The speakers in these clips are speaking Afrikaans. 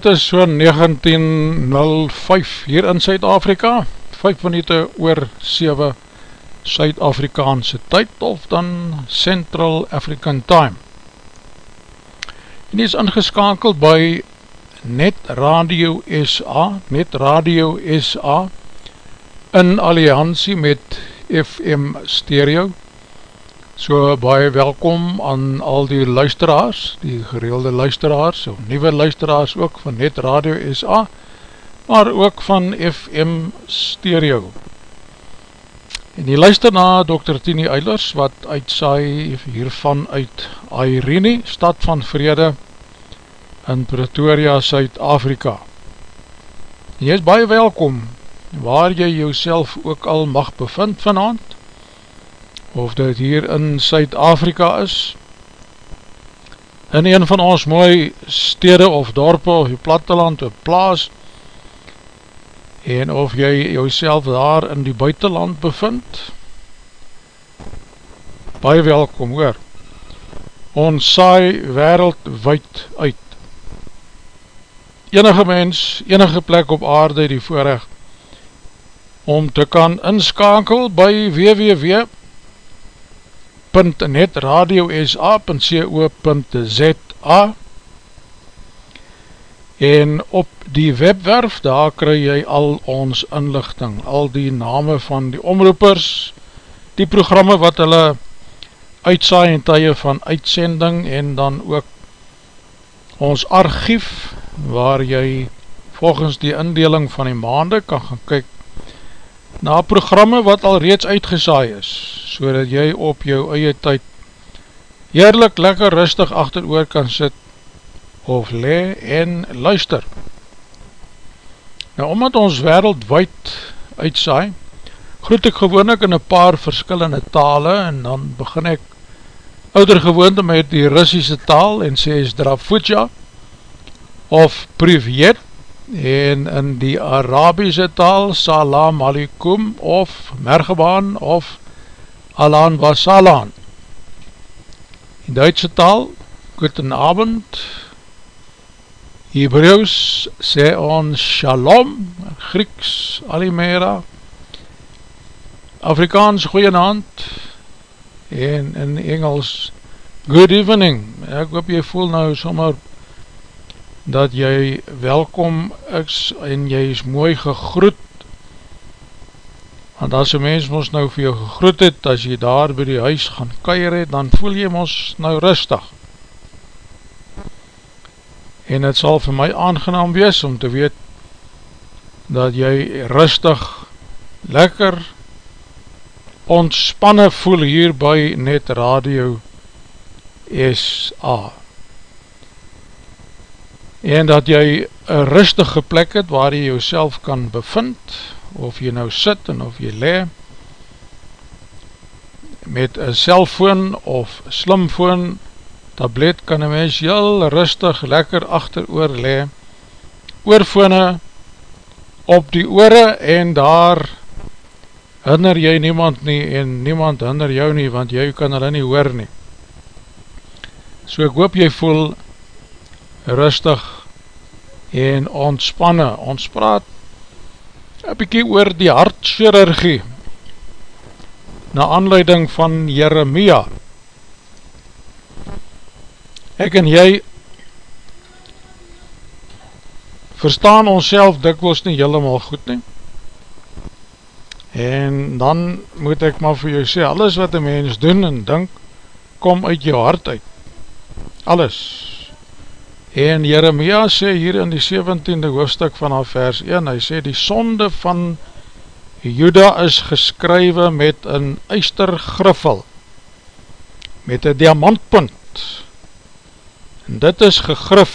Dit is so 19.05 hier in Suid-Afrika, 5 minute oor 7 Suid-Afrikaanse tyd of dan Central African Time. En die is ingeskakeld by Net Radio SA, Net Radio SA, in alliantie met FM Stereo, So baie welkom aan al die luisteraars, die gereelde luisteraars, of nieuwe luisteraars ook van Net Radio SA, maar ook van FM Stereo. En die luister na Dr. Tini Eilers, wat uitsaai hiervan uit Airene, stad van vrede in Pretoria, Suid-Afrika. En jy is baie welkom, waar jy jouself ook al mag bevind vanavond, of dit hier in Suid-Afrika is, in een van ons mooi stede of dorpe of die platteland of plaas, en of jy jouself daar in die buitenland bevind, baie welkom hoor, ons saai wereldwijd uit. Enige mens, enige plek op aarde die voorrecht, om te kan inskakel by www.com www.netradiosa.co.za en op die webwerf daar kry jy al ons inlichting, al die name van die omroepers, die programme wat hulle uitsaai en tye van uitsending en dan ook ons archief waar jy volgens die indeling van die maande kan gaan kyk na programme wat al reeds uitgesaai is, so dat jy op jou eie tyd heerlik lekker rustig achter oor kan sit of le en luister. Nou, omdat ons wereldwijd uitsaai, groet ek gewoon ek in een paar verskillende tale en dan begin ek ouder gewoonte met die Russische taal en sê is Drafutja of Privet en in die Arabische taal Salam Alikum of Mergebaan of Alan Wasalan in Duitse taal Guten Abend Hebrews sê ons Shalom Grieks Alimera. Afrikaans Goeienhand en in Engels Good Evening. Ek hoop jy voel nou sommer dat jy welkom is en jy is mooi gegroet. Want as een mens ons nou vir jou gegroet het as jy daar by die huis gaan keier het dan voel jy ons nou rustig. En het sal vir my aangenaam wees om te weet dat jy rustig lekker ontspanne voel hier by Net Radio SA en dat jy een rustige plek het waar jy jouself kan bevind, of jy nou sit en of jy le, met een cellfoon of slimfoon, tablet kan een mens heel rustig, lekker achter oor le, oorfone op die oore en daar hinder jy niemand nie en niemand hinder jou nie, want jy kan hulle nie hoor nie. So ek hoop jy voel rustig en ontspanne. Ons praat een bykie oor die hartchirurgie na aanleiding van Jeremia. Ek en jy verstaan ons self dikwels nie helemaal goed nie. En dan moet ek maar vir jou sê, alles wat een mens doen en dink, kom uit jou hart uit. Alles. En Jeremia sê hier in die 17e hoofdstuk van haar vers 1, hy sê die sonde van Juda is geskrywe met een eistergriffel, met een diamantpunt, en dit is gegrif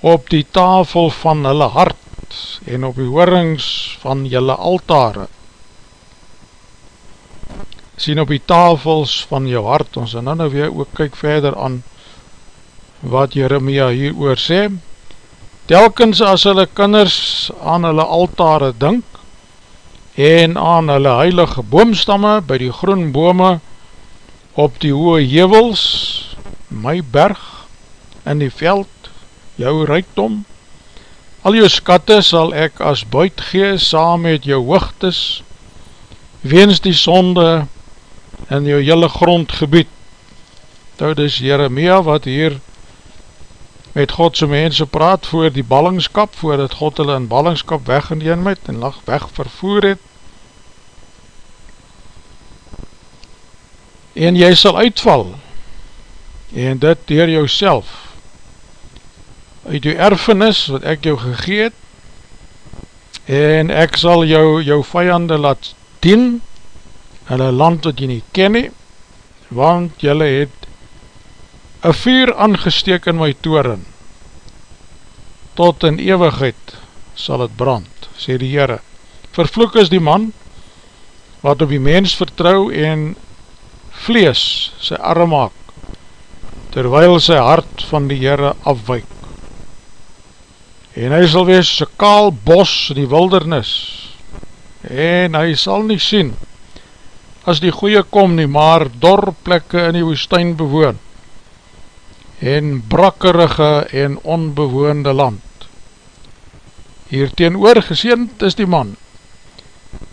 op die tafel van hulle hart, en op die hoorings van julle altare, sien op die tafels van jou hart, ons en dan nou weer ook kyk verder aan, wat Jeremia hier oor sê, telkens as hulle kinders aan hulle altare dink, en aan hulle heilige boomstamme, by die groen bome, op die hoë hevels, my berg, in die veld, jou reikdom, al jou skatte sal ek as buit gee, saam met jou hoogtes, weens die sonde, in jou hele grondgebied, nou dis Jeremia wat hier met Godse mense praat voor die ballingskap, voordat God hulle in ballingskap weggeneem het en lag weg vervoer het. en jy sal uitval en dit dier jou uit jou erfenis wat ek jou gegeet en ek sal jou jou vijande laat dien een land wat jy nie ken nie want jylle het een vuur aangesteek in my toren. Tot in eeuwigheid sal het brand, sê die Heere. Vervloek is die man wat op die mens vertrou en vlees sy arm maak terwyl sy hart van die Heere afwijk en hy sal wees so kaal bos in die wildernis en hy sal nie sien as die goeie kom nie, maar dorplekke in die woestijn bewoon en brakkerige en onbewoonde land hier teen oor geseend is die man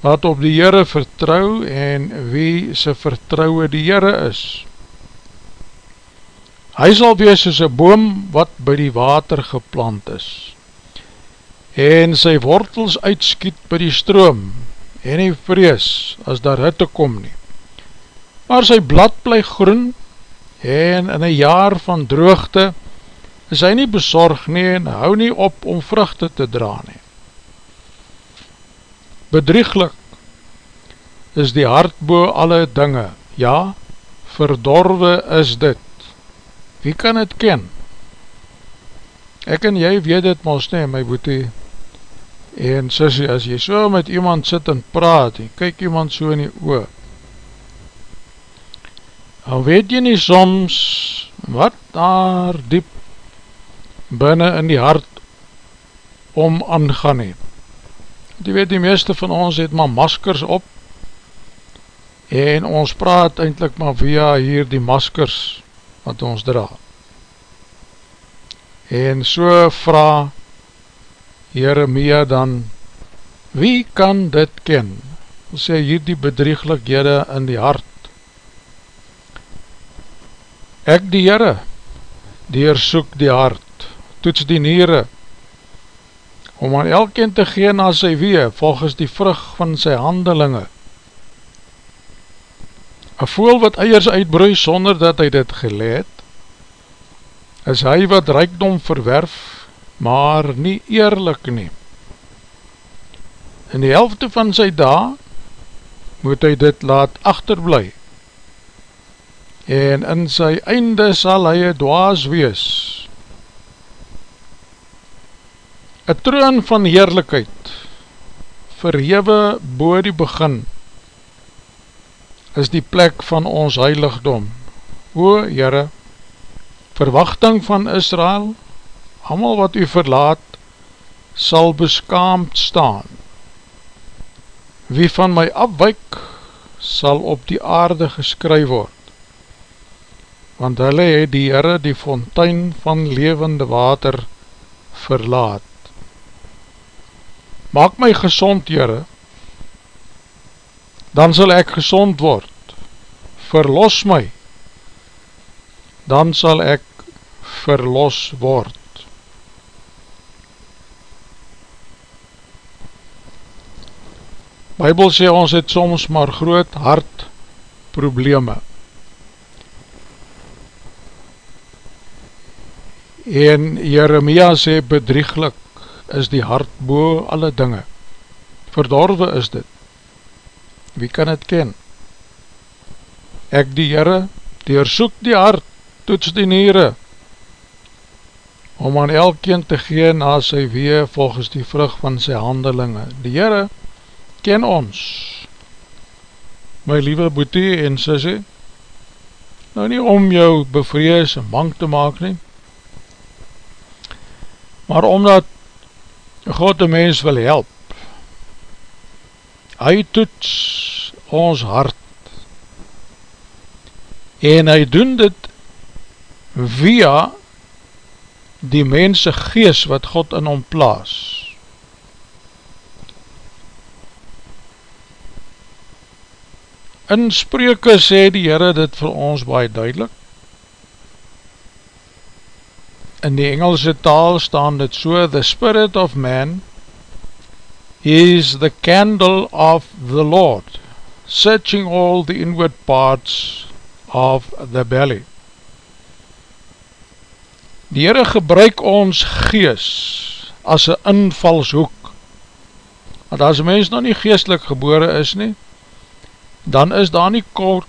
wat op die Heere vertrou en wie sy vertrouwe die Heere is hy sal wees soos een boom wat by die water geplant is en sy wortels uitskiet by die stroom, en hy vrees as daar hitte kom nie. Maar sy blad bly groen, en in een jaar van droogte, is hy nie bezorg nie, en hou nie op om vruchte te dra nie. Bedrieglik is die hart bo alle dinge, ja, verdorwe is dit. Wie kan het ken? Ek en jy weet het mos nie, my boete, En sissie, as jy so met iemand sit en praat, en kyk iemand so in die oor, dan weet jy nie soms wat daar diep binnen in die hart om aangaan het. Jy weet, die meeste van ons het maar maskers op, en ons praat eindelijk maar via hier die maskers wat ons dra. En so vraag Jeremia dan, wie kan dit ken? Hy sê hier die bedrieglikhede in die hart. Ek die Heere, deersoek die hart, toets die niere, om aan elkeen te gee na sy wee, volgens die vrug van sy handelinge. Een voel wat eiers uitbroei sonder dat hy dit geleed, is hy wat rijkdom verwerf, maar nie eerlik nie. In die helfte van sy dag moet hy dit laat achterblij en in sy einde sal hy een dwaas wees. Een troon van heerlijkheid verhewe boor die begin is die plek van ons heiligdom. O, Heere, verwachting van Israel, Amal wat u verlaat, sal beskaamd staan. Wie van my afwijk, sal op die aarde geskryf word. Want hulle het die Heere die fontein van levende water verlaat. Maak my gezond, Heere, dan sal ek gezond word. Verlos my, dan sal ek verlos word. Bybel sê ons het soms maar groot hart probleme. En Jeremia sê bedrieglik is die hart bo alle dinge. Verdorwe is dit. Wie kan het ken? Ek die Heere, deersoek die hart, toets die niere, om aan elkeen te gee na sy wee volgens die vrug van sy handelinge. Die Heere, ken ons my liewe boete en sisse nou nie om jou bevrees en bang te maak nie maar omdat God die mens wil help hy toets ons hart en hy doen dit via die mense gees wat God in hom plaas In spreuke sê die Heere dit vir ons baie duidelik. In die Engelse taal staan dit so, The spirit of man is the candle of the Lord, searching all the inward parts of the belly. Die Heere gebruik ons gees as een invalshoek. Want as een mens nou nie geestelik gebore is nie, dan is daar nie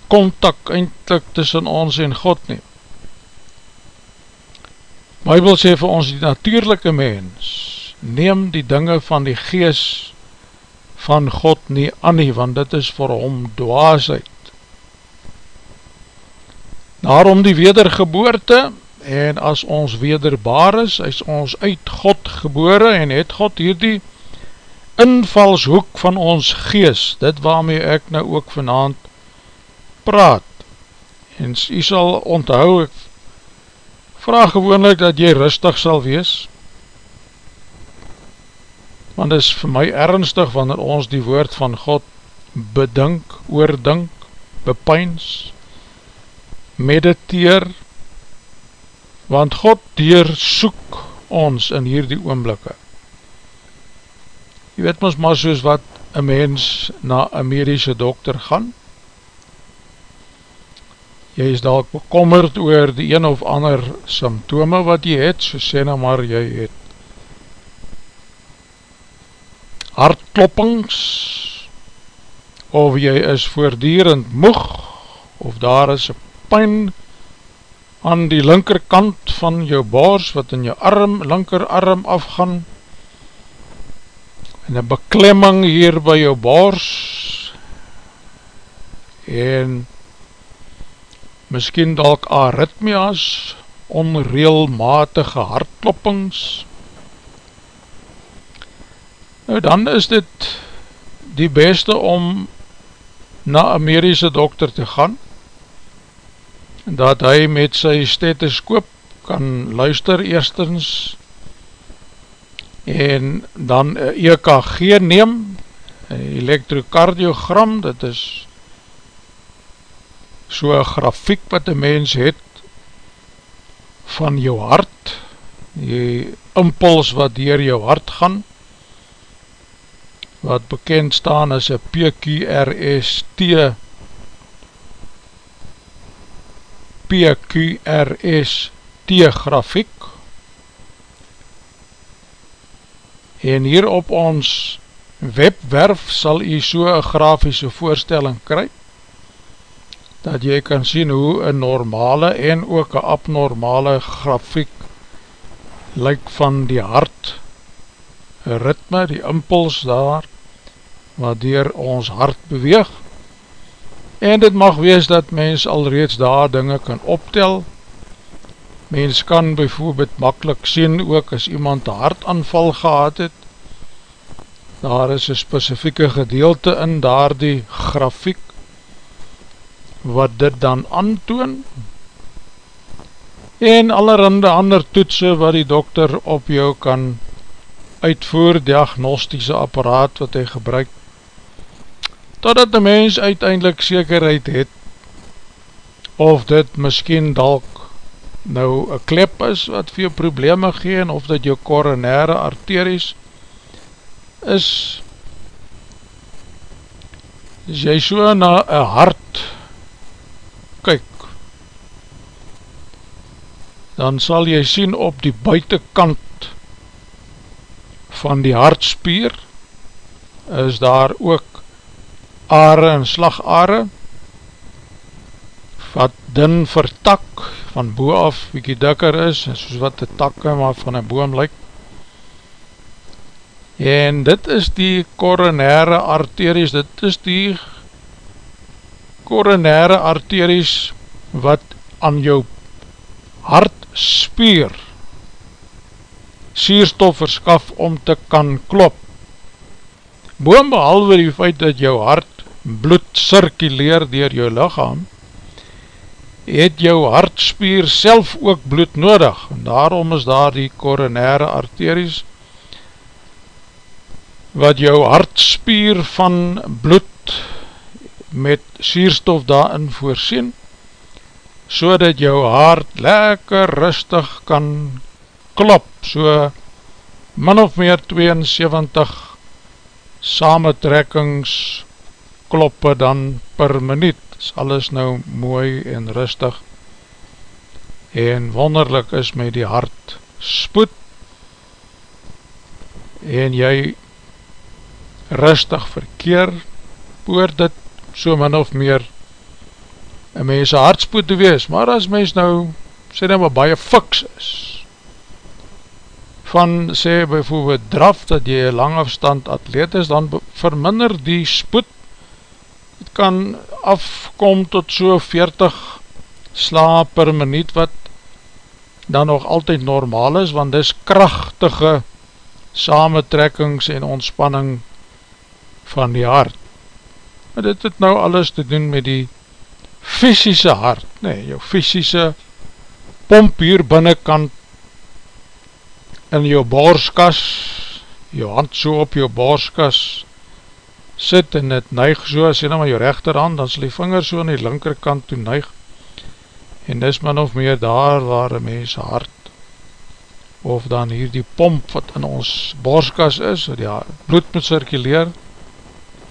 contact eindelijk tussen ons en God nie. Bybel sê vir ons die natuurlijke mens, neem die dinge van die gees van God nie aan nie, want dit is vir hom dwaasheid. Daarom die wedergeboorte, en as ons wederbaar is, is ons uit God gebore, en het God hierdie invalshoek van ons gees, dit waarmee ek nou ook vanavond praat, en jy sal onthou, ek vraag gewoonlik dat jy rustig sal wees, want is vir my ernstig wanneer ons die woord van God bedink, oordink, bepyns, mediteer, want God deur soek ons in hierdie oomblikke. Je weet ons maar soos wat een mens na een medische dokter gaan, jy is dalk bekommerd oor die een of ander symptome wat jy het, so sê nou maar jy het hartkloppings of jy is voordierend moeg of daar is een pijn aan die linkerkant van jou baars wat in jou arm, linkerarm afgaan en een beklemming hier by jou baars en miskien dalk aritmias onreelmatige hartkloppings. Nou dan is dit die beste om na een medische dokter te gaan dat hy met sy stethoscoop kan luister eerstens en dan EKG neem elektrokardiogram dit is so een grafiek wat een mens het van jou hart die impuls wat dier jou hart gaan wat bekend staan as een PQRST PQRST grafiek. En hier op ons webwerf sal jy so een grafische voorstelling kry dat jy kan sien hoe een normale en ook een abnormale grafiek lyk van die hart ritme, die impuls daar wat dier ons hart beweeg. En dit mag wees dat mens alreeds daar dinge kan optel. Mens kan bijvoorbeeld makkelijk sien ook as iemand een hartaanval gehad het daar is een specifieke gedeelte in daar die grafiek wat dit dan aantoon. En allerhande ander toetsen wat die dokter op jou kan uitvoer diagnostische apparaat wat hy gebruik totdat die mens uiteindelik zekerheid het of dit miskien dalk nou een klep is wat vir jou probleme gee of dat jou coronaire arteries is. As jy so na een hart kyk. Dan sal jy sien op die buitenkant van die hartspier is daar ook are en slagare wat din vertak van boe af wiekie dikker is soos wat die takke maar van een boom lyk. En dit is die coronaire arteries dit is die coronaire arteries wat aan jou hartspier sierstof verskaf om te kan klop. Boom behalwe die feit dat jou hart bloed circuleer dier jou lichaam, het jou hartspier self ook bloed nodig, en daarom is daar die coronaire arteries, wat jou hartspier van bloed met sierstof daarin voorsien, so dat jou hart lekker rustig kan klop, so min of meer 72 sametrekkings kloppe dan per minuut. is alles nou mooi en rustig en wonderlik is met die hart spoed en jy rustig verkeer oor dit so min of meer een mens een hartspoed te wees, maar as mens nou sê nou maar baie fiks is van sê bijvoorbeeld draf dat jy lang afstand atleet is, dan verminder die spoed het kan afkom tot so 40 sla per minuut wat dan nog altyd normaal is, want dis krachtige samentrekkings en ontspanning van die hart. Maar dit het nou alles te doen met die fysische hart, nee, jou fysische pomp hier binnenkant in jou borskas, jou hand so op jou borskas sit en het neig so, jy nou maar jou rechterhand, dan sal die vinger so aan die linkerkant toe neig, en dis min of meer daar waar een mens hart, of dan hier die pomp wat in ons borskas is, wat die bloed moet circuleer,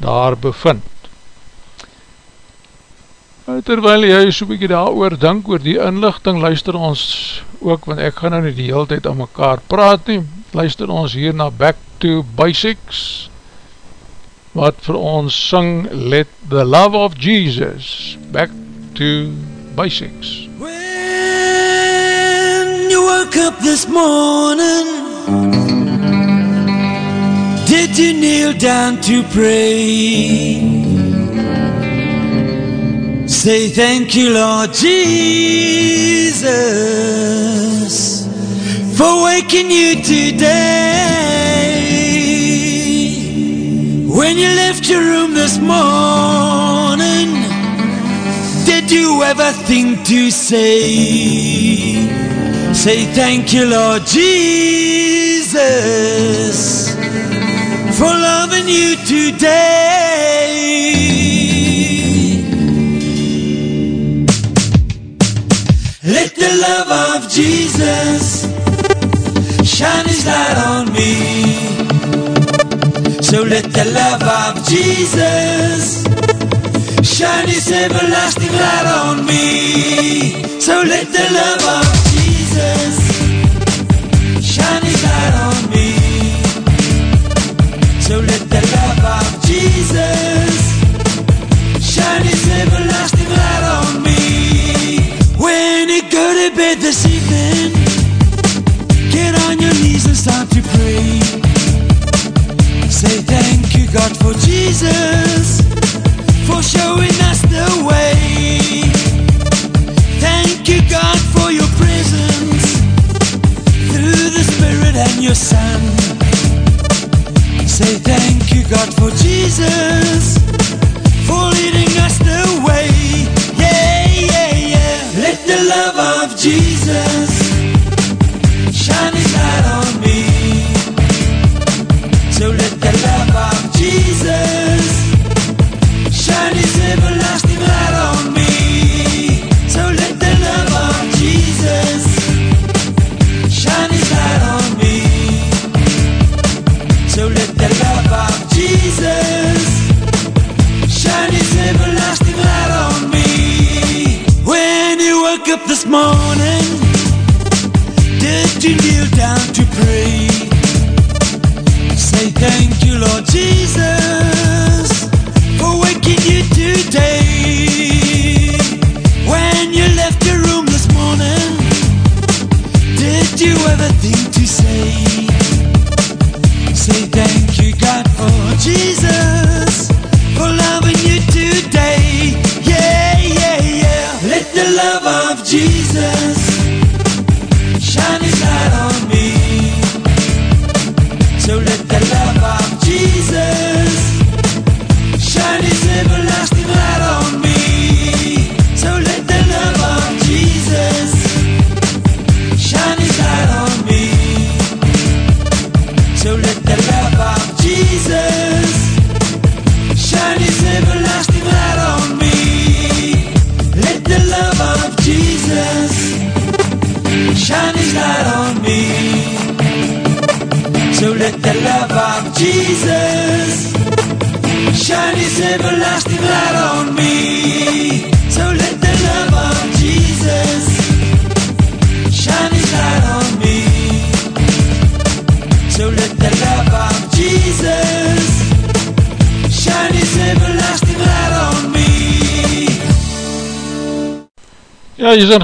daar bevind. Terwyl jy so bykie daar oor denk, oor die inlichting, luister ons ook, want ek gaan nou nie die hele tijd aan mekaar praat nie, luister ons hier na Back to Basics, wat vir ons sing Let the Love of Jesus Back to Basics. When you woke up this morning Did you kneel down to pray Say thank you Lord Jesus For waking you today When you left your room this morning, did you ever think to say, say thank you, Lord Jesus, for loving you today? The love of Jesus shine his light on me. So let the love of Jesus shine his everlasting light on me. So let the love of Jesus shine his light on me. So let the love of Jesus shine his everlasting this evening, get on your knees and start to pray. Say thank you, God, for Jesus, for showing us the way. Thank you, God, for your presence through the Spirit and your Son. Say thank you, God, for Jesus, for leading the love of Jesus morning, did you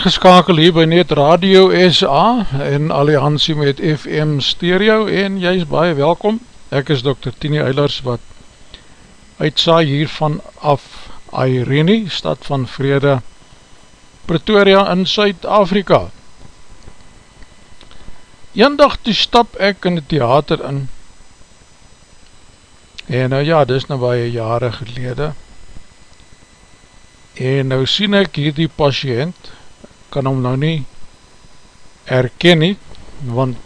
ingeskakel hier by Net Radio SA in alliantie met FM Stereo en jy is baie welkom. Ek is Dr. Tini Eilers wat uitsaai hiervan af Irene, stad van Vrede, Pretoria in Suid-Afrika. Eendag toe stap ek in die theater in en nou ja, dis nou baie jare gelede en nou sien ek hierdie patiënt kan hom nou nie erken nie want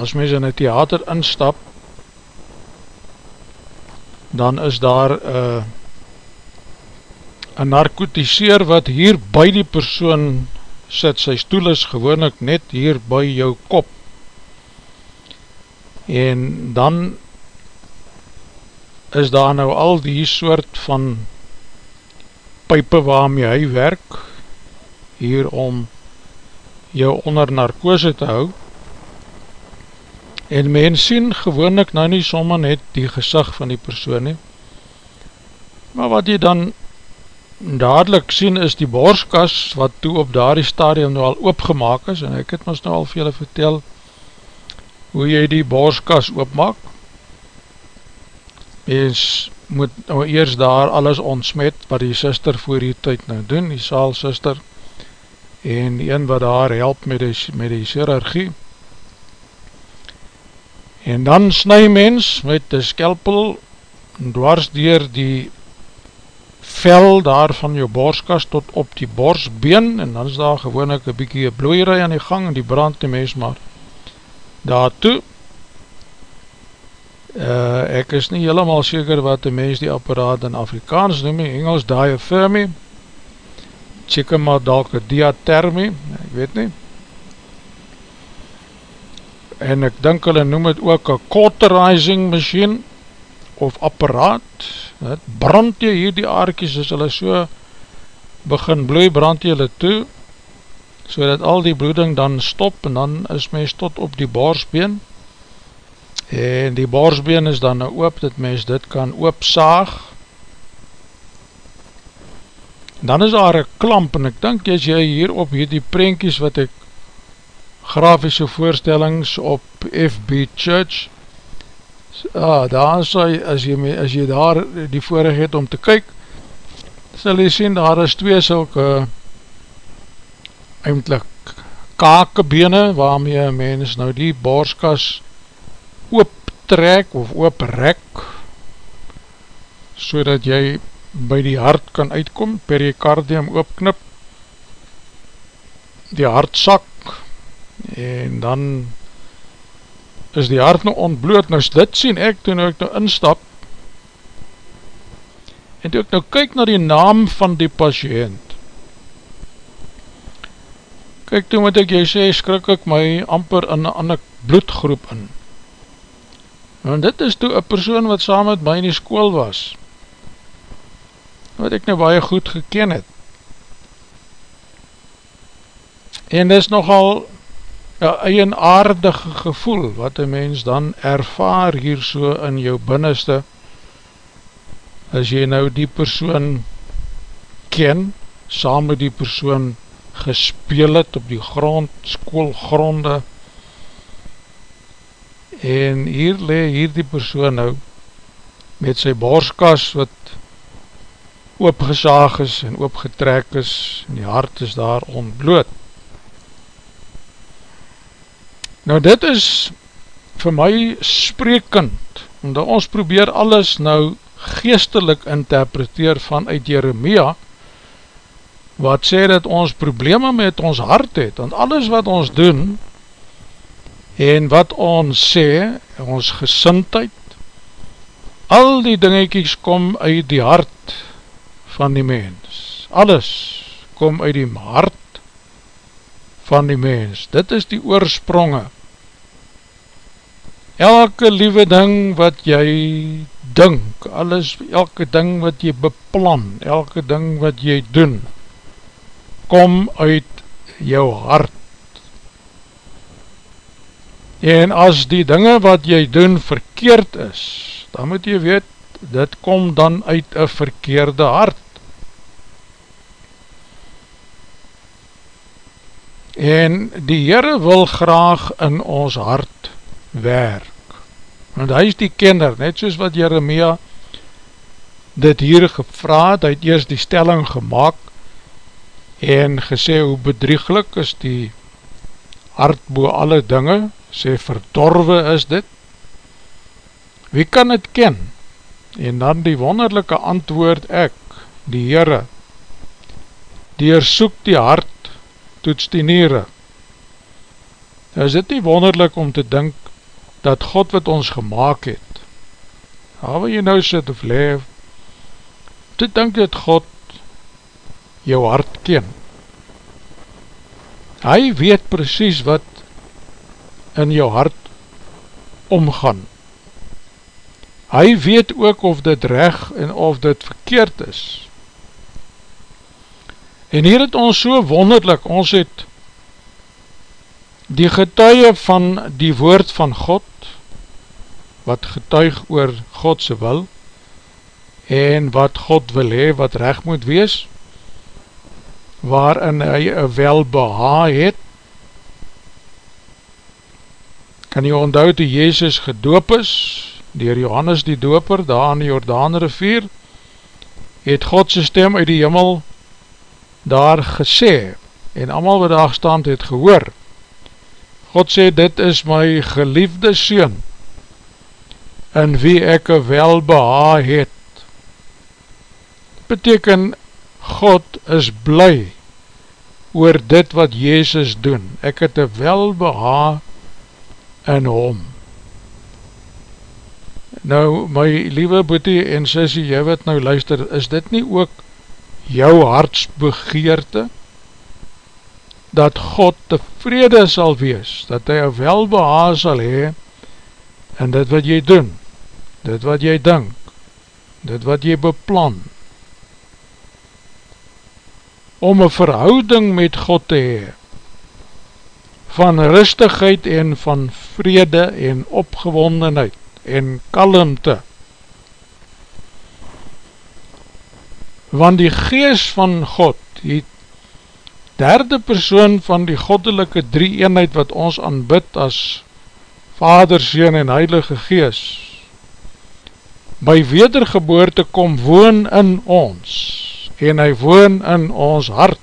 as mens in die theater instap dan is daar uh, een narkotiseer wat hier by die persoon sit, sy stoel is gewoon ek net hier by jou kop. En dan is daar nou al die soort van pype waarmee hy werk hier om jou onder narkose te hou. En mens sien gewoon ek nou nie sommer net die gezag van die persoon nie. Maar wat jy dan dadelijk sien is die borskas wat toe op daardie stadium nou al oopgemaak is. En ek het ons nou al vir julle vertel hoe jy die borskas oopmaak. Mens moet nou eers daar alles ontsmet wat die sister voor die tyd nou doen, die saal sister en die een wat daar help met die, met die chirurgie. En dan snu mens met die skelpel dwars dier die vel daar van jou borskas tot op die borsbeen. En dan is daar gewoon ek een bykie bloeierij aan die gang en die brand die mens maar daartoe uh, ek is nie helemaal seker wat die mens die apparaat in Afrikaans noem, in Engels diaphragmy, tjekke maar dalk een diathermy, ek weet nie, en ek dink hulle noem het ook een cauterizing machine, of apparaat, het brand jy hier die aarkies, as hulle so begin bloei, brand jy hulle toe, so dat al die bloeding dan stop, en dan is mens tot op die borsbeen, en die borsbeen is dan nou oop, dat mens dit kan oopsaag, dan is daar een klamp, en ek dink as jy hier op hierdie prentjies wat ek grafische voorstellings op FB Church, ah, daar sal, as jy, as jy daar die voorig het om te kyk, sal jy sien, daar is twee sulke eindelijk kakebene, waarmee mens nou die borskas ooptrek of ooprek so dat jy by die hart kan uitkom, pericardium oopknip die hartsak en dan is die hart nou ontbloot, nou dit sien ek toen ek nou instap en toe ek nou kyk na die naam van die patiënt kyk toe moet ek jy sê, skrik ek my amper in een ander bloedgroep in. En dit is toe een persoon wat saam met my in die school was, wat ek nou baie goed geken het. En dit is nogal een eienaardige gevoel, wat een mens dan ervaar hier so in jou binneste, as jy nou die persoon ken, saam met die persoon gespeel het op die grond, schoolgronde, en hier le hier die persoon nou met sy borskas wat oopgesaag is en oopgetrek is en die hart is daar ontbloot. Nou dit is vir my sprekend omdat ons probeer alles nou geestelik interpreteer vanuit Jeremia wat sê dat ons probleme met ons hart het want alles wat ons doen en wat ons sê, ons gesintheid, al die dingetjies kom uit die hart van die mens, alles kom uit die hart van die mens, dit is die oorspronge, elke liewe ding wat jy dink, alles, elke ding wat jy beplan, elke ding wat jy doen, kom uit jou hart. En as die dinge wat jy doen verkeerd is, dan moet jy weet, dit kom dan uit een verkeerde hart. En die Heere wil graag in ons hart werk want hy is die kenner, net soos wat Jeremia dit hier gevraad, hy het eerst die stelling gemaakt en gesê hoe bedrieglik is die hart boe alle dinge, sê verdorwe is dit, wie kan het ken? En dan die wonderlijke antwoord ek, die Heere, die er soek die hart, toets die nere. Is dit nie wonderlik om te dink dat God wat ons gemaakt het, waar wil jy nou sit of leef, te dink dat God jou hart ken. Hy weet precies wat in jou hart omgaan. Hy weet ook of dit reg en of dit verkeerd is. En hier het ons so wonderlik, ons het die getuie van die woord van God, wat getuig oor Godse wil en wat God wil hee, wat recht moet wees, waarin hy een welbeha het. Kan jy onthou toe Jezus gedoop is, dier Johannes die doper, daar aan die Jordaan rivier, het Godse stem uit die jimmel daar gesê, en allemaal wat daar stand het gehoor. God sê, dit is my geliefde Seun, in wie ek een welbeha het. Beteken, God is bly oor dit wat Jezus doen. Ek het een welbeha in hom. Nou, my liewe boete en sissie, jy wat nou luister, is dit nie ook jou hartsbegeerte, dat God tevrede sal wees, dat hy een welbeha sal hee, in dit wat jy doen, dit wat jy denk, dit wat jy beplan, om een verhouding met God te hee, van rustigheid en van vrede en opgewondenheid en kalmte. Want die gees van God, die derde persoon van die goddelike drie eenheid wat ons aanbid as Vader, Seen en Heilige Gees, by wedergeboorte kom woon in ons en hy woon in ons hart.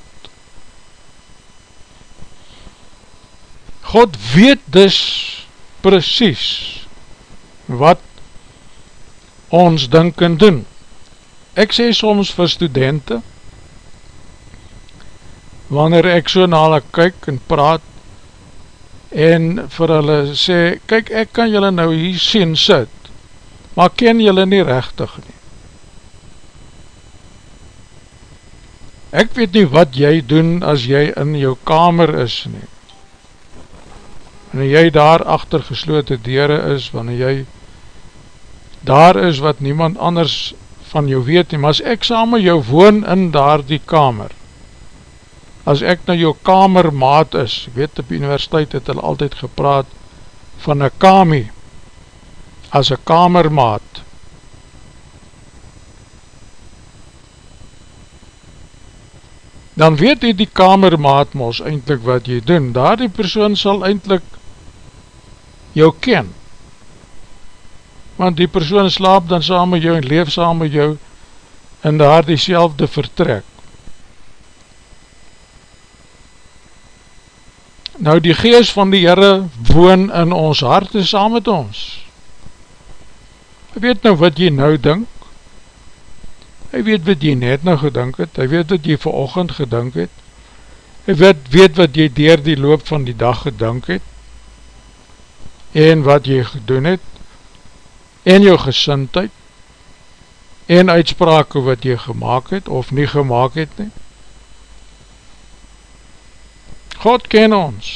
God weet dus precies wat ons dink en doen. Ek sê soms vir studenten, wanneer ek so na hulle kyk en praat, en vir hulle sê, kyk ek kan julle nou hier sien sit, maar ken jylle nie rechtig nie. Ek weet nie wat jy doen as jy in jou kamer is nie. Wanneer jy daar achter geslote dere is, wanneer jy daar is wat niemand anders van jou weet nie, maar as ek saam met jou woon in daar die kamer, as ek nou jou kamermaat is, ek weet op universiteit het hulle altyd gepraat van een kamie, as een kamermaat. Dan weet jy die kamermaat mos eindelijk wat jy doen. Daar die persoon sal eindelijk jou ken. Want die persoon slaap dan saam met jou en leef saam met jou in daar die selfde vertrek. Nou die geest van die Heere woon in ons hart en saam met ons. Hy weet nou wat jy nou dink, hy weet wat jy net nou gedink het, hy weet wat jy verochend gedink het, hy weet, weet wat jy dier die loop van die dag gedink het, en wat jy gedoen het, en jou gesintheid, en uitsprake wat jy gemaakt het, of nie gemaakt het nie. God ken ons,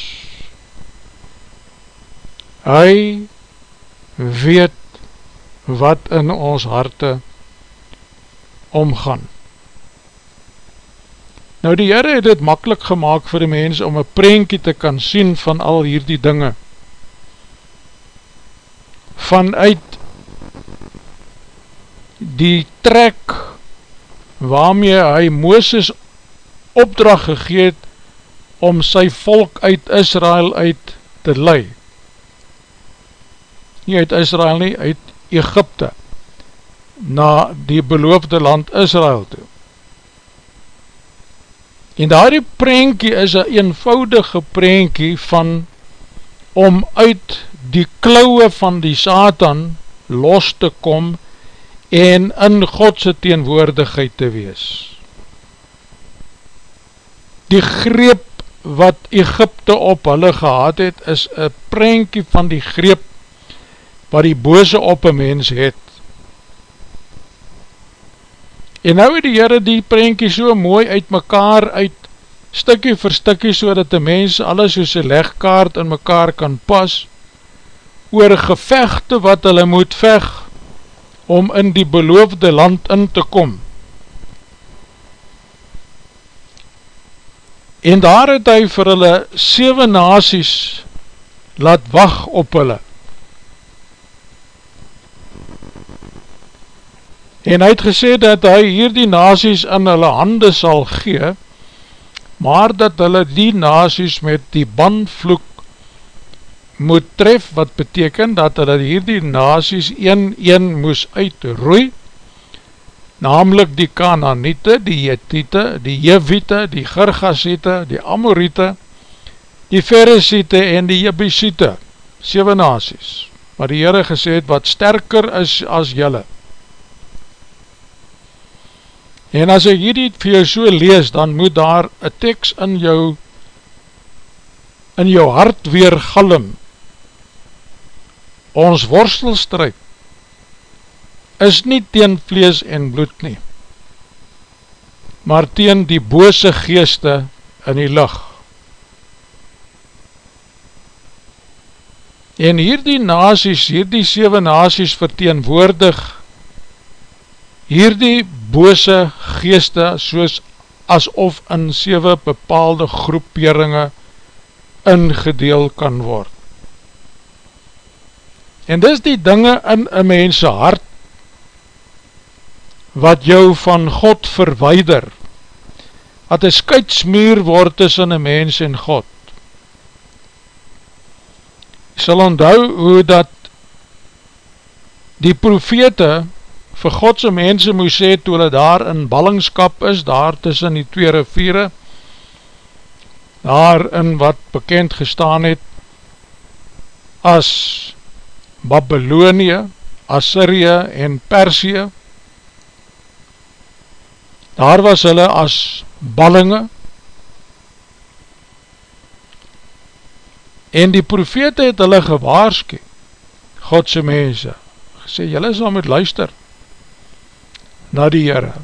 hy weet wat in ons harte omgaan. Nou die Heere het dit makkelijk gemaakt vir die mens om een prentje te kan sien van al hierdie dinge. Vanuit die trek waarmee hy Mooses opdracht gegeet om sy volk uit Israel uit te lei. Nie uit Israel nie, uit Egypte, na die beloofde land Israel toe. En daar die prentjie is een eenvoudige prentjie van om uit die klauwe van die Satan los te kom en in Godse teenwoordigheid te wees. Die greep wat Egypte op hulle gehad het, is een prentjie van die greep wat die bose op een mens het. En nou het die Heere die prentjie so mooi uit mekaar uit stikkie vir stikkie so dat die mens alles soos een legkaart in mekaar kan pas oor gevechte wat hulle moet vecht om in die beloofde land in te kom. En daar het hy vir hulle 7 nasies laat wacht op hulle. En hy het gesê dat hy hier die nasies in hulle hande sal gee, maar dat hulle die nasies met die bandvloek moet tref, wat beteken dat hulle hierdie nasies een een moes uitroei, namelijk die Kananiete, die Jetite, die Jevite, die Gergasiete, die Amorite, die Ferisiete en die Jebisiete, 7 nasies, maar die Heere gesê het, wat sterker is as jylle. En as ek hierdie vir jou so lees, dan moet daar een tekst in jou in jou hart weer galm, ons worstelstrijd is nie teen vlees en bloed nie, maar teen die bose geeste in die licht. En hierdie nasies, hierdie 7 nasies verteenwoordig hierdie bose geeste soos asof in 7 bepaalde groeperinge ingedeel kan word. En dis die dinge in een mense hart wat jou van God verweider, wat een skuitsmuur word tussen een mens en God. Jy sal onthou hoe dat die profete vir Godse mense moes sê, toe hulle daar in ballingskap is, daar tussen die twee riviere, daar in wat bekend gestaan het, as Babylonie, Assyrië en Persie, daar was hulle as ballinge, en die profete het hulle gewaarske, Godse mense, gesê, julle sal moet luister, na die Heere,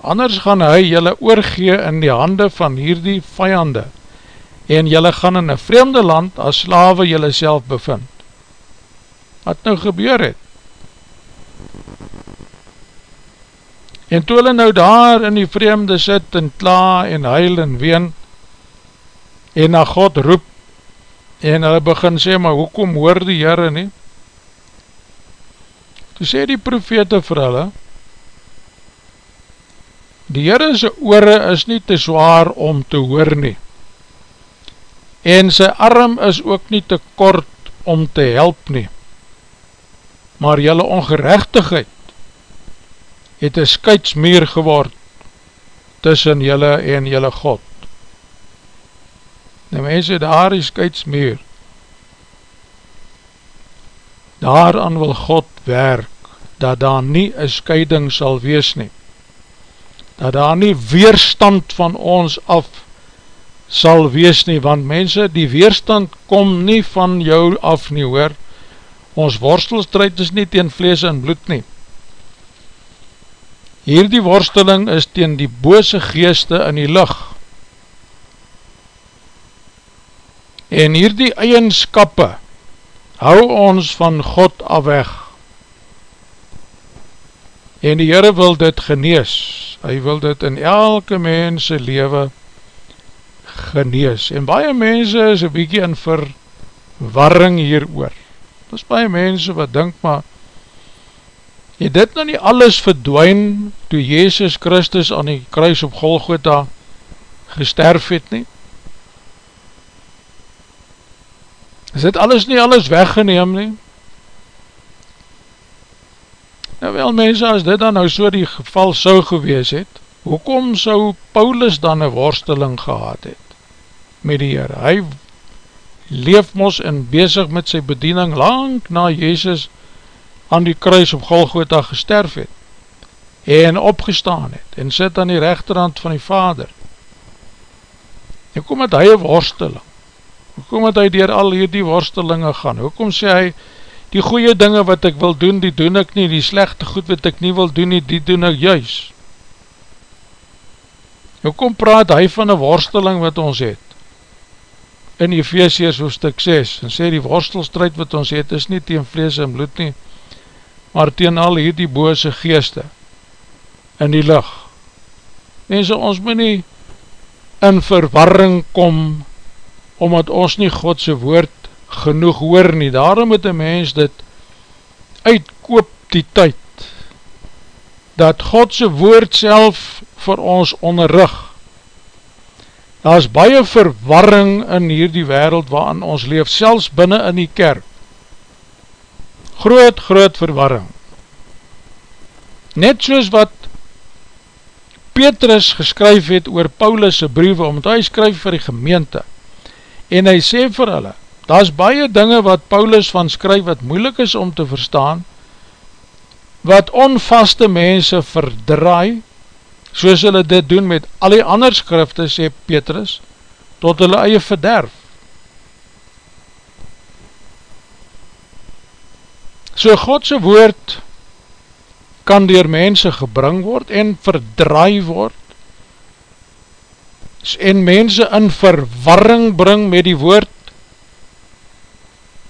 anders gaan hy julle oorgee in die hande van hierdie vijande, en julle gaan in een vreemde land as slawe julle self bevind wat nou gebeur het. En toe hulle nou daar in die vreemde sit en kla en huil en ween en na God roep en hulle begin sê, maar hoekom hoor die Heere nie? Toe sê die profete vir hulle, die Heere sy oore is nie te zwaar om te hoor nie en sy arm is ook nie te kort om te help nie maar jylle ongerechtigheid het een skuitsmeer geword tussen jylle en jylle God. Die mense daar is skuitsmeer. Daaran wil God werk, dat daar nie een skuiding sal wees nie. Dat daar nie weerstand van ons af sal wees nie, want mense, die weerstand kom nie van jou af nie hoor, ons worstelstrijd is nie teen vlees en bloed nie. Hierdie worsteling is teen die bose geeste in die lucht. En hierdie eigenskappe hou ons van God afweg. En die Heere wil dit genees, hy wil dit in elke mense leven genees. En baie mense is een bykie in verwarring hier oor. Is baie mense wat denk maar, het dit nou nie alles verdwijn toe Jezus Christus aan die kruis op Golgotha gesterf het nie? Is dit alles nie alles weggeneem nie? Nou wel mense, as dit dan nou so die geval so gewees het, hoekom sou Paulus dan een worsteling gehad het met die Heer? Hy leef mos en bezig met sy bediening lang na Jezus aan die kruis op Golgotha gesterf het en opgestaan het en sit aan die rechterhand van die Vader. Hoekom het hy een worsteling? Hoekom het hy dier al hierdie worstelinge gaan? Hoekom sê hy, die goeie dinge wat ek wil doen, die doen ek nie, die slechte goed wat ek nie wil doen nie, die doen ek juis. Hoekom praat hy van een worsteling wat ons het? In Ephesians hoofdstuk 6, en sê die worstelstrijd wat ons het, is nie teen vlees en bloed nie, maar teen al hierdie bose geeste in die licht. Mense, ons moet nie in verwarring kom, omdat ons nie Godse woord genoeg hoor nie, daarom moet een mens dit uitkoop die tyd, dat Godse woord self vir ons onderrug. Daar is baie verwarring in hierdie wereld waarin ons leef, selfs binnen in die kerk. Groot, groot verwarring. Net soos wat Petrus geskryf het oor Paulus' briewe, omdat hy skryf vir die gemeente, en hy sê vir hulle, daar is baie dinge wat Paulus van skryf wat moeilik is om te verstaan, wat onvaste mense verdraai, soos hulle dit doen met al die ander skrifte, sê Petrus, tot hulle eie verderf. So Godse woord kan dier mense gebring word en verdraai word, en mense in verwarring bring met die woord,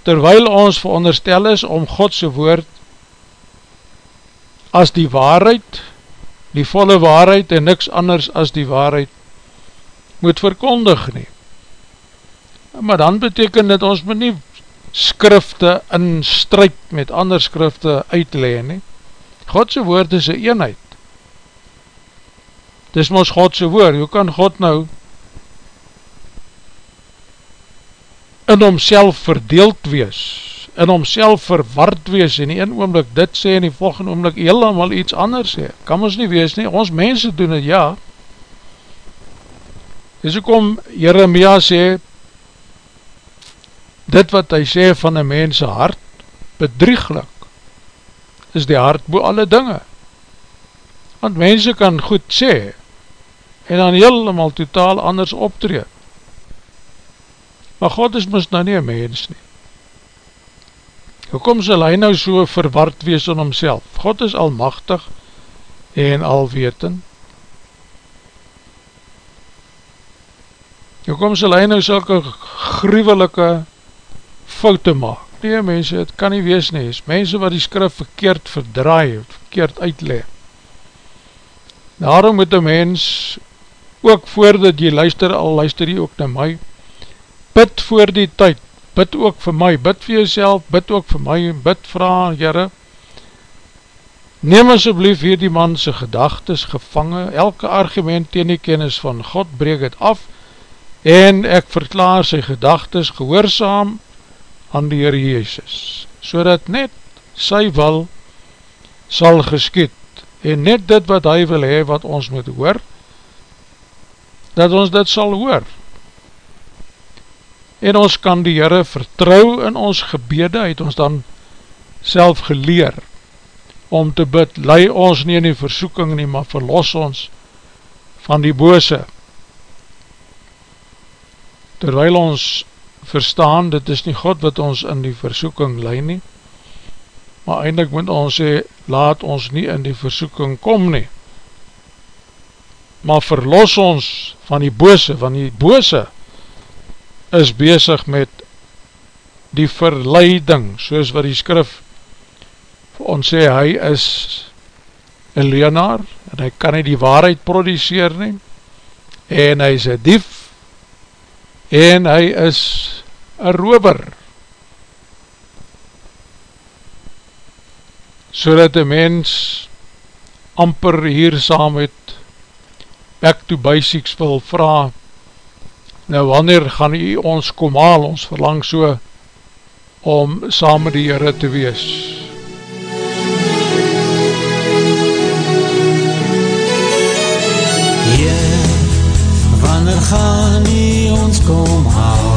terwyl ons veronderstel is om Godse woord as die waarheid, die volle waarheid en niks anders as die waarheid moet verkondig nie. Maar dan beteken dit ons moet nie skrifte in strijd met ander skrifte uitleen nie. Godse woord is een eenheid. Dis ons Godse woord, hoe kan God nou in homself verdeeld wees, in homself verward wees, en die een oomlik dit sê, en die volgende oomlik helemaal iets anders sê, kan ons nie wees nie, ons mense doen het, ja, dis ook om Jeremia sê, dit wat hy sê van een mense hart, bedrieglik, is die hart boe alle dinge, want mense kan goed sê, en dan helemaal totaal anders optreed, Maar God is mis nou nie een mens nie. Hoekom sal hy nou so verward wees in homself? God is almachtig en alweten. Hoekom sal hy nou sulke gruwelike foute maak? Nee mense, het kan nie wees nie. Het mense wat die skrif verkeerd verdraai, verkeerd uitleg. Daarom moet een mens, ook voordat jy luister, al luister jy ook na my, bid voor die tyd, bid ook vir my, bid vir jouself, bid ook vir my, bid vraag, jyre, neem asjeblief hier die man sy gedagtes gevangen, elke argument teen die kennis van God breek het af, en ek verklaar sy gedagtes gehoorzaam aan die Heer Jezus, so net sy wil sal geskiet, en net dit wat hy wil hee, wat ons moet hoor, dat ons dit sal hoor, en ons kan die Heere vertrouw in ons gebede, het ons dan self geleer om te bid, lei ons nie in die versoeking nie, maar verlos ons van die bose. Terwyl ons verstaan, dit is nie God wat ons in die versoeking lei nie, maar eindelijk moet ons sê, laat ons nie in die versoeking kom nie, maar verlos ons van die bose, van die bose, is bezig met die verleiding, soos wat die skrif vir ons sê, hy is een leenaar, en hy kan nie die waarheid produceer nie, en hy is een dief, en hy is een rover, so dat die mens amper hier saam met back to basics wil vraag, nou wanneer gaan u ons kom haal, ons verlang so om saam met die Heere te wees. Heer, wanneer gaan u ons kom haal?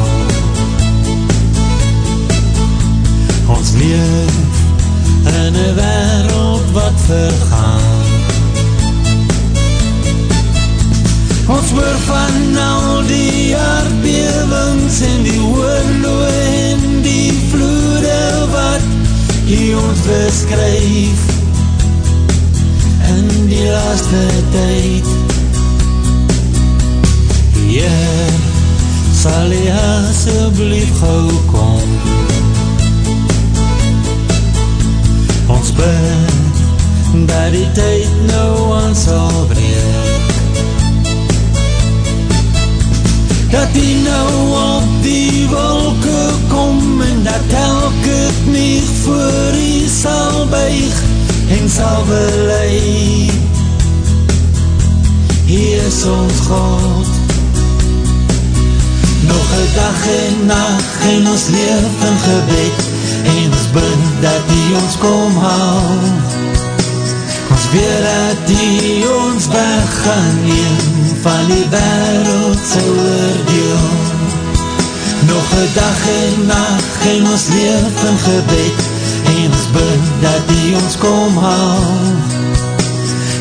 Ons leef in een wereld wat vergaan Ons hoor van al die aardbewings en die oorloe en die vloede wat die ons beskryf. In die laaste tyd. Heer, sal jy asjeblief gauw kom. Ons bid dat die tyd nou aan sal breek Dat die nou op die wolke kom En dat elke knie voor die sal buig En sal belei Hier is ons God. Nog een dag en nacht En ons leef in gebed En ons bid dat die ons kom haal Ons weet dat die ons weg gaan neem Van die wereld sy oordeel. Nog een dag en nacht En ons leef in gebed. En ons bid dat die ons kom haal.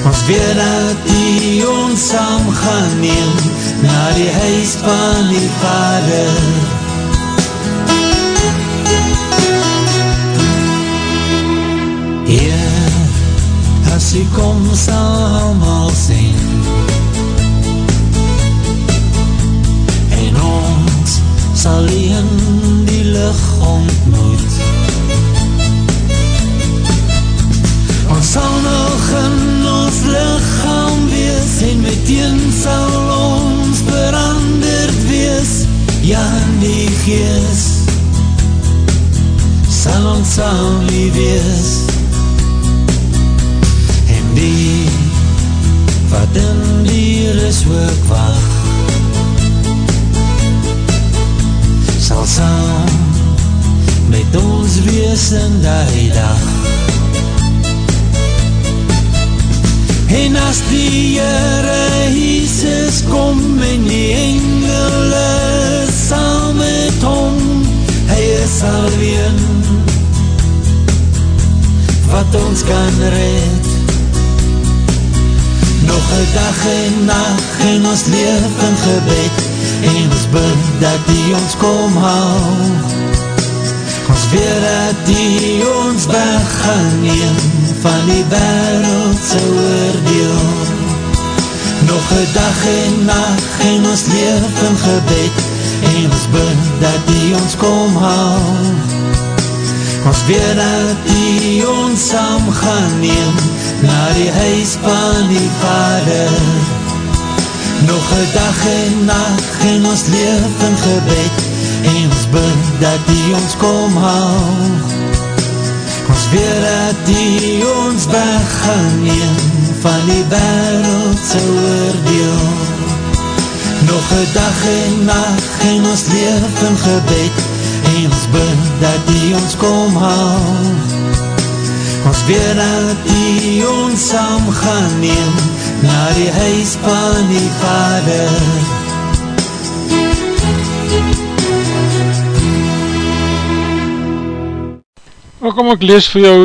Ons weet dat die ons saam gaan neem Na die huis van die vader. Heer, as u kom sal allemaal sien sal in die lucht ontmoet. Ons sal nog in ons lichaam wees En meteen sal ons veranderd wees Ja, in die geest Sal ons saam nie wees. Die wat in die rus ook wacht sal saam met ons wees in die dag. En as die Heere Jesus kom en die engele saam met hom hy is alween wat ons kan red. Nog een dag en nacht en ons leef in gebed en ons bid dat die ons kom haal ons weet dat die ons gaan neem van die wereld sy oordeel. Nog een dag en nacht en ons leef in gebed. En ons bid dat die ons kom haal ons weet dat die ons saam gaan neem na die huis van die vader nog een dag en nacht en ons leef in gebed. En ons bid dat die ons kom haal. Ons weet dat die ons weg gaan neem van die wereld sy oordeel. Nog een dag en nacht en ons leef in gebed. En ons bid dat die ons kom haal. Ons weet dat die ons saam gaan neem Na die huis van die vader. Nou kom ek lees vir jou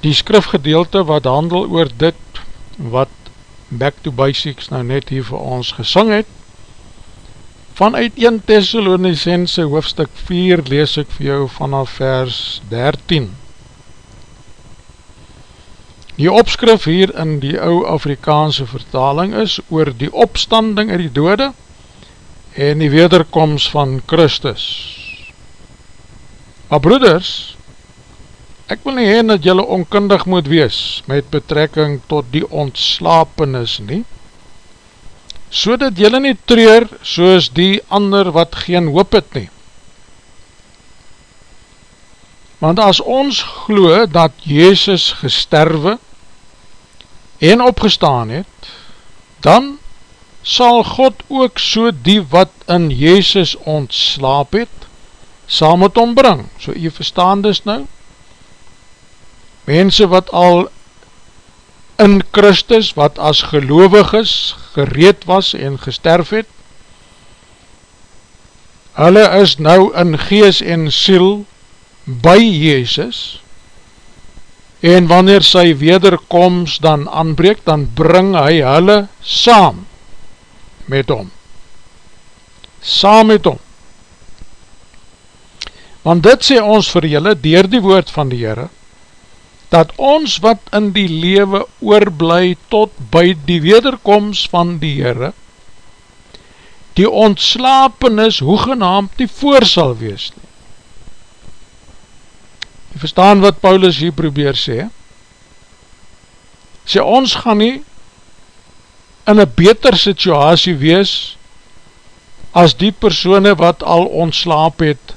die skrifgedeelte wat handel oor dit wat Back to Basics nou net hier vir ons gesing het. Vanuit 1 Thessalonicense hoofstuk 4 lees ek vir jou vanaf vers 13 Die opskrif hier in die ou Afrikaanse vertaling is oor die opstanding uit die dode en die wederkomst van Christus. Maar broeders, ek wil nie heen dat jylle onkundig moet wees met betrekking tot die ontslapenis nie, so dat jylle nie treur soos die ander wat geen hoop het nie. Want as ons glo dat Jezus gesterwe en opgestaan het, dan sal God ook so die wat in Jezus ontslaap het, saam met ombring. So jy verstaan dis nou, mense wat al in Christus, wat as gelovig is, gereed was en gesterf het, hulle is nou in gees en siel by Jezus, en wanneer sy wederkomst dan aanbreek, dan bring hy hulle saam met hom. Saam met hom. Want dit sê ons vir julle, dier die woord van die Heere, dat ons wat in die lewe oorblij tot by die wederkomst van die Heere, die ontslapenis hoegenaamd nie voor sal wees nie. Jy verstaan wat Paulus hier probeer sê? Sê ons gaan nie in een beter situasie wees as die persone wat al ontslaap het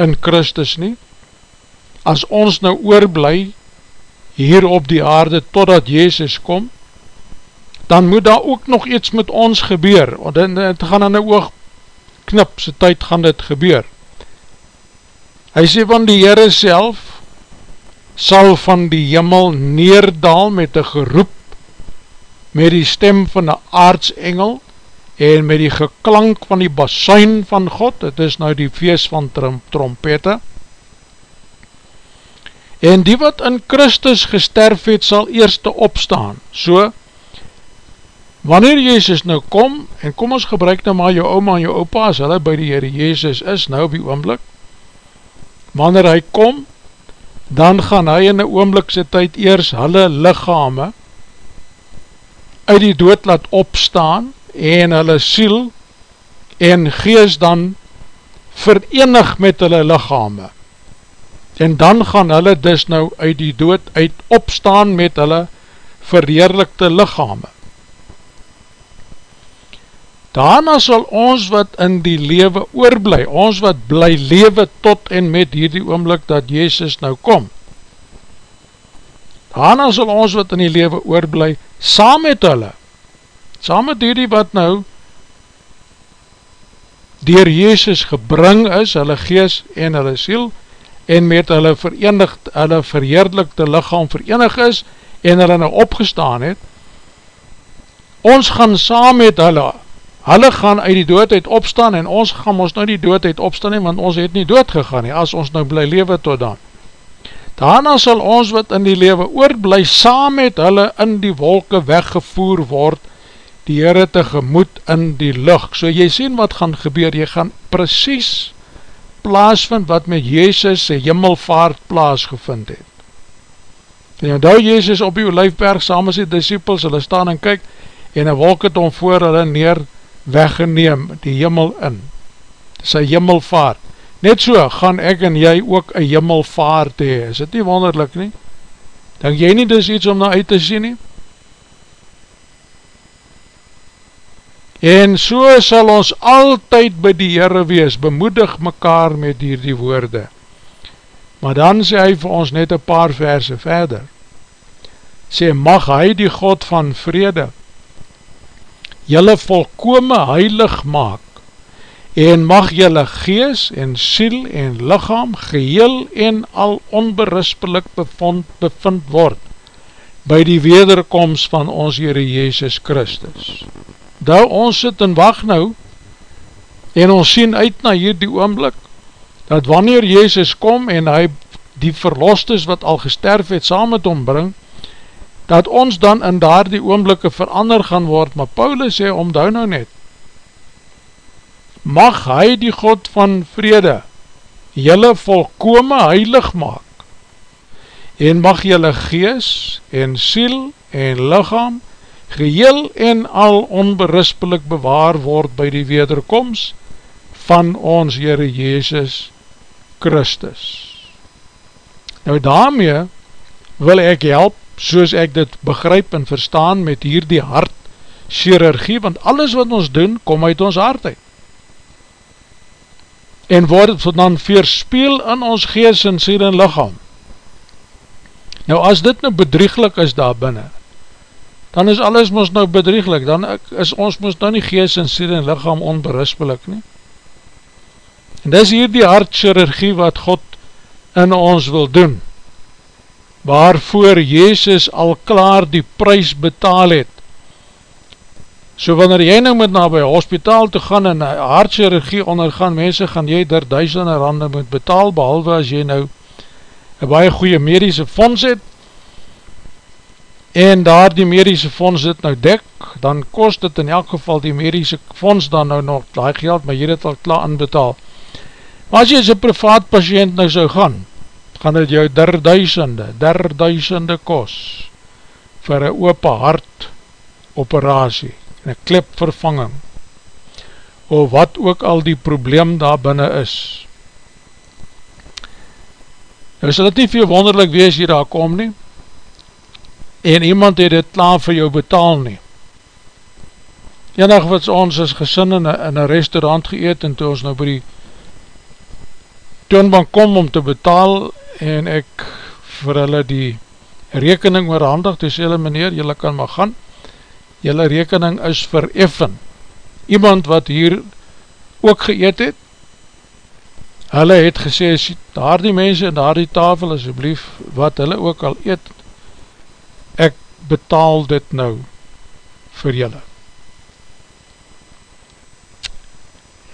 in Christus nie. As ons nou oorblij hier op die aarde totdat Jezus kom, dan moet daar ook nog iets met ons gebeur, want het gaan in een oog knip, sy tyd gaan dit gebeur. Hy sê van die Heere self, sal van die jimmel neerdaal met een geroep, met die stem van die aardsengel, en met die geklank van die basuin van God, het is nou die feest van trom trompette, en die wat in Christus gesterf het, sal eerste opstaan. So, wanneer Jezus nou kom, en kom ons gebruik nou maar jou oma en jou opa, as hulle by die Heere Jezus is, nou op die oomblik, wanneer hy kom, dan gaan hy in die oomblikse tyd eers hulle lichame uit die dood laat opstaan, en hulle siel en gees dan verenig met hulle lichame en dan gaan hulle dus nou uit die dood uit opstaan met hulle verheerlikte lichame. Daarna sal ons wat in die lewe oorblij, ons wat bly lewe tot en met hierdie oomlik dat Jezus nou kom. Daarna sal ons wat in die lewe oorblij, saam met hulle, saam met hierdie wat nou dier Jezus gebring is, hulle gees en hulle siel, en met hulle verenigd, hulle verheerlikte lichaam verenig is, en hulle nou opgestaan het, ons gaan saam met hulle, hulle gaan uit die doodheid opstaan, en ons gaan ons nou die doodheid opstaan, want ons het nie dood gegaan, as ons nou bly lewe tot dan. Daarna sal ons wat in die lewe oorblij, saam met hulle in die wolke weggevoer word, die Heere tegemoet in die lucht. So jy sien wat gaan gebeur, jy gaan precies plaasvind wat met Jezus sy jimmelvaart plaasgevind het. En onthou Jezus op die olijfberg saam met sy disciples, hulle staan en kyk, en een wolk het om voor hulle neer weggeneem, die jimmel in, sy jimmelvaart. Net so gaan ek en jy ook een jimmelvaart hee, is dit nie wonderlik nie? Denk jy nie dis iets om na uit te sien nie? En so sal ons altyd by die Heere wees, bemoedig mekaar met hier die woorde. Maar dan sê hy vir ons net een paar verse verder. Sê, mag hy die God van vrede, jylle volkome heilig maak, en mag jylle gees en siel en lichaam geheel en al onberispelik bevond, bevind word, by die wederkomst van ons Heere Jezus Christus. Nou ons sit en wacht nou en ons sien uit na hierdie oomblik dat wanneer Jezus kom en hy die verlostes wat al gesterf het saam met hom bring dat ons dan in daar die oomblikke verander gaan word maar Paulus sê omdou nou net mag hy die God van vrede jylle volkome heilig maak en mag jylle gees en siel en lichaam geheel en al onberispelik bewaar word by die wederkomst van ons Heere Jezus Christus. Nou daarmee wil ek help, soos ek dit begryp en verstaan met hierdie hart chirurgie, want alles wat ons doen, kom uit ons hart uit. En word dan veerspeel in ons gees en sier en lichaam. Nou as dit nou bedrieglik is daar binnen, dan is alles ons nou bedrieglik, dan is ons ons nou nie gees en sier en lichaam onberispelik nie. En dis hier die hartchirurgie wat God in ons wil doen, waarvoor Jezus al klaar die prijs betaal het. So wanneer jy nou moet na by hospitaal te gaan en hartchirurgie ondergaan, mense gaan jy der duisende rande moet betaal, behalwe as jy nou een baie goeie medische fonds het, en daar die medische fonds dit nou dek, dan kost dit in elk geval die medische fonds dan nou nog die geld, maar jy het al klaar inbetaal. Maar as jy as een privaat patiënt nou so gaan, gaan het jou der duisende, der duisende kost, vir een open hart operatie, en een klipvervanging, of wat ook al die probleem daar binnen is. Nou sal het nie veel wonderlik wees hier daar kom nie, en iemand het dit klaar vir jou betaal nie. Enig wat ons as gesin in een restaurant geëet, en toe ons nou by die toonbank kom om te betaal, en ek vir hulle die rekening oorhandig, toe sê hulle meneer, julle kan maar gaan, julle rekening is vereffen. Iemand wat hier ook geëet het, hulle het gesê, daar die mense en daar die tafel, asjeblief, wat hulle ook al eet, ek betaal dit nou vir julle.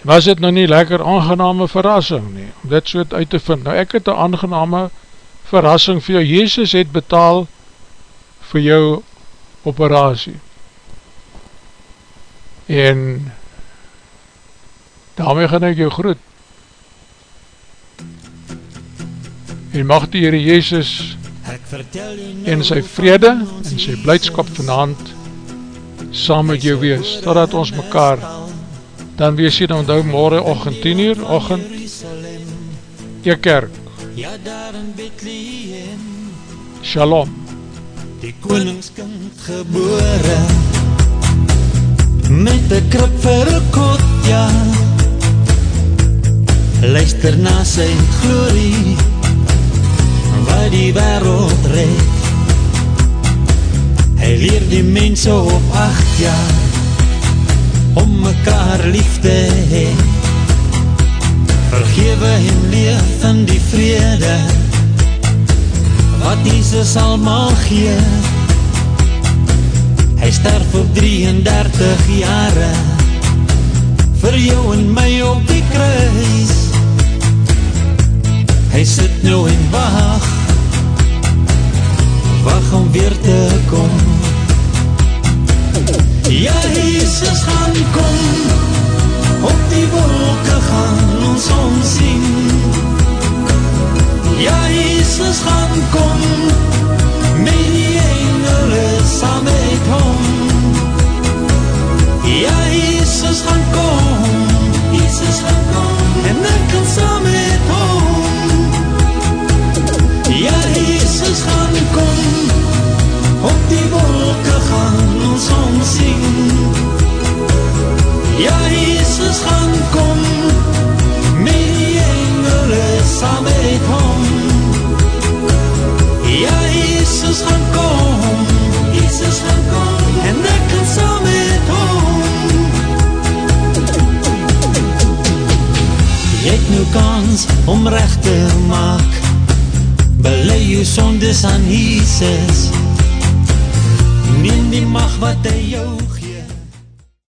Was dit nou nie lekker aangename verrassing nie, om dit so uit te vind. Nou ek het een aangename verrassing vir jou. Jezus het betaal vir jou operatie. En daarmee gaan ek jou groet. En mag die Heere Jezus en sy vrede en sy blijdskap vanavond saam met jou wees, totdat ons mekaar dan wees jy dan onthou morgen ochend 10 uur, ochend jy kerk. Shalom. Die koningskind gebore Met die krip vir een kot, ja. Luister na sy glorie Wat die wereld red. Hy leer die mense op acht jaar Om mekaar lief te heen Vergewe en leef in die vrede Wat Jesus almal gee. Hy sterf op 33 jare Vir jou en my op die kruis. Hy sit nou en wacht Wacht om weer te kom Ja, Jesus gaan kom. Op die wolke gaan ons omsien Ja, Jesus gaan kom. Met die engel is saam met hom. Ja, Jesus gaan kom. Jesus gaan kom. En ek kan saam met hom. Ja, Jesus gaan kom. Op die wolke gaan ons omsien Ja, Jesus gaan kom. Met die engel is saam met hom Ja, Jesus gaan kom. Jesus gaan kom. En ek kan saam met hom Jy het nou kans om recht te maak. Belei jou sondes aan Jesus Neem die mag wat hy jou geef